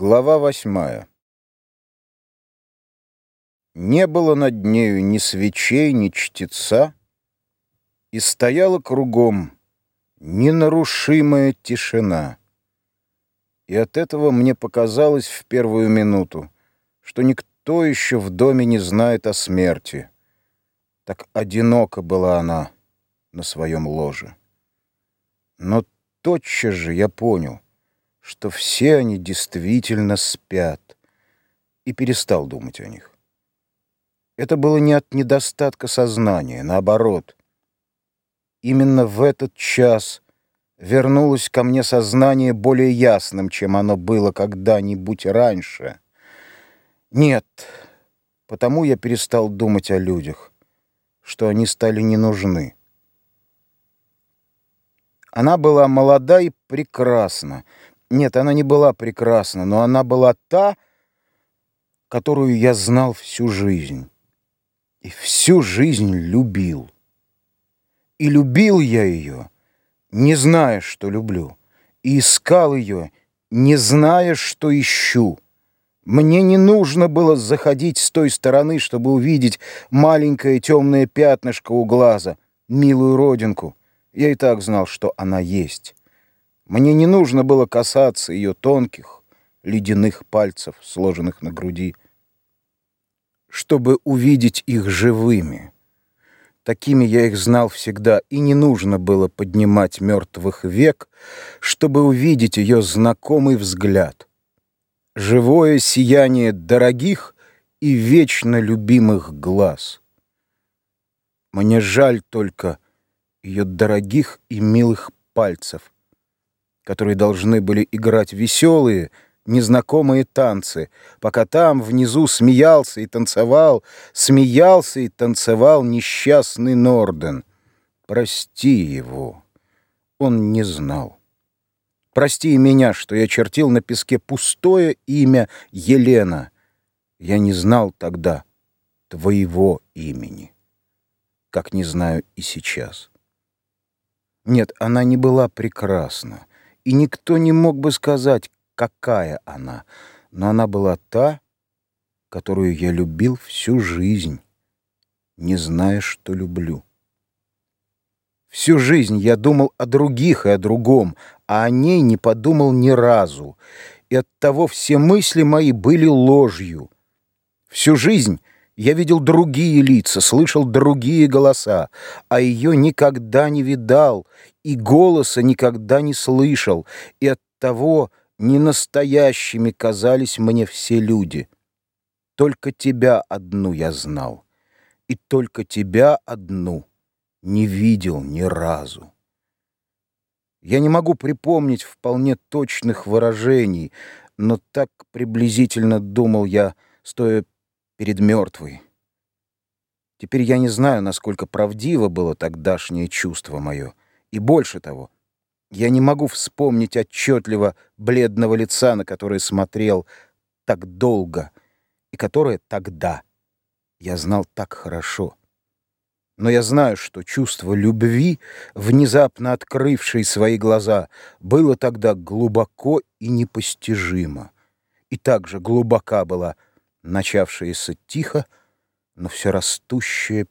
Глава восьмая. Не было над нею ни свечей, ни чтеца, И стояла кругом ненарушимая тишина. И от этого мне показалось в первую минуту, Что никто еще в доме не знает о смерти. Так одиноко была она на своем ложе. Но тотчас же я понял — что все они действительно спят, и перестал думать о них. Это было не от недостатка сознания, наоборот. Именно в этот час вернулось ко мне сознание более ясным, чем оно было когда-нибудь раньше. Нет, потому я перестал думать о людях, что они стали не нужны. Она была молода и прекрасна, нет, она не была прекрасна, но она была та, которую я знал всю жизнь. И всю жизнь любил. И любил я ее, не зная, что люблю. И искал ее, не зная, что ищу. Мне не нужно было заходить с той стороны, чтобы увидеть маленькое темное пятнышко у глаза, милую родинку. Я и так знал, что она есть. Мне не нужно было касаться ее тонких, ледяных пальцев, сложенных на груди, чтобы увидеть их живыми. Такими я их знал всегда, и не нужно было поднимать мертвых век, чтобы увидеть ее знакомый взгляд. Живое сияние дорогих и вечно любимых глаз. Мне жаль только ее дорогих и милых пальцев — которые должны были играть веселые, незнакомые танцы, пока там внизу смеялся и танцевал, смеялся и танцевал несчастный Норден. Прости его. Он не знал. Прости меня, что я чертил на песке пустое имя Елена. Я не знал тогда твоего имени, как не знаю и сейчас. Нет, она не была прекрасна и никто не мог бы сказать, какая она, но она была та, которую я любил всю жизнь, не зная, что люблю. Всю жизнь я думал о других и о другом, а о ней не подумал ни разу, и оттого все мысли мои были ложью. Всю жизнь я видел другие лица, слышал другие голоса, а ее никогда не видал и голоса никогда не слышал, и оттого ненастоящими казались мне все люди. Только тебя одну я знал, и только тебя одну не видел ни разу. Я не могу припомнить вполне точных выражений, но так приблизительно думал я, стоя перед мертвой. Теперь я не знаю, насколько правдиво было тогдашнее чувство мое. И больше того, я не могу вспомнить отчетливо бледного лица, на которое смотрел так долго, и которое тогда я знал так хорошо. Но я знаю, что чувство любви, внезапно открывшее свои глаза, было тогда глубоко и непостижимо. И также глубока была начавшаяся тихо, но все растущая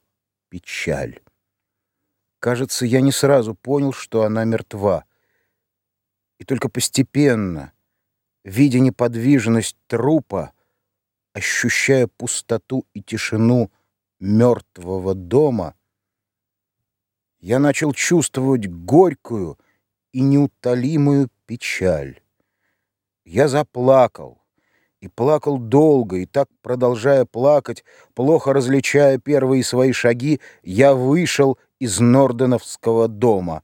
печаль. Кажется, я не сразу понял, что она мертва. И только постепенно, видя неподвижность трупа, ощущая пустоту и тишину мертвого дома, я начал чувствовать горькую и неутолимую печаль. Я заплакал и плакал долго, и так, продолжая плакать, плохо различая первые свои шаги, я вышел из Норденовского дома.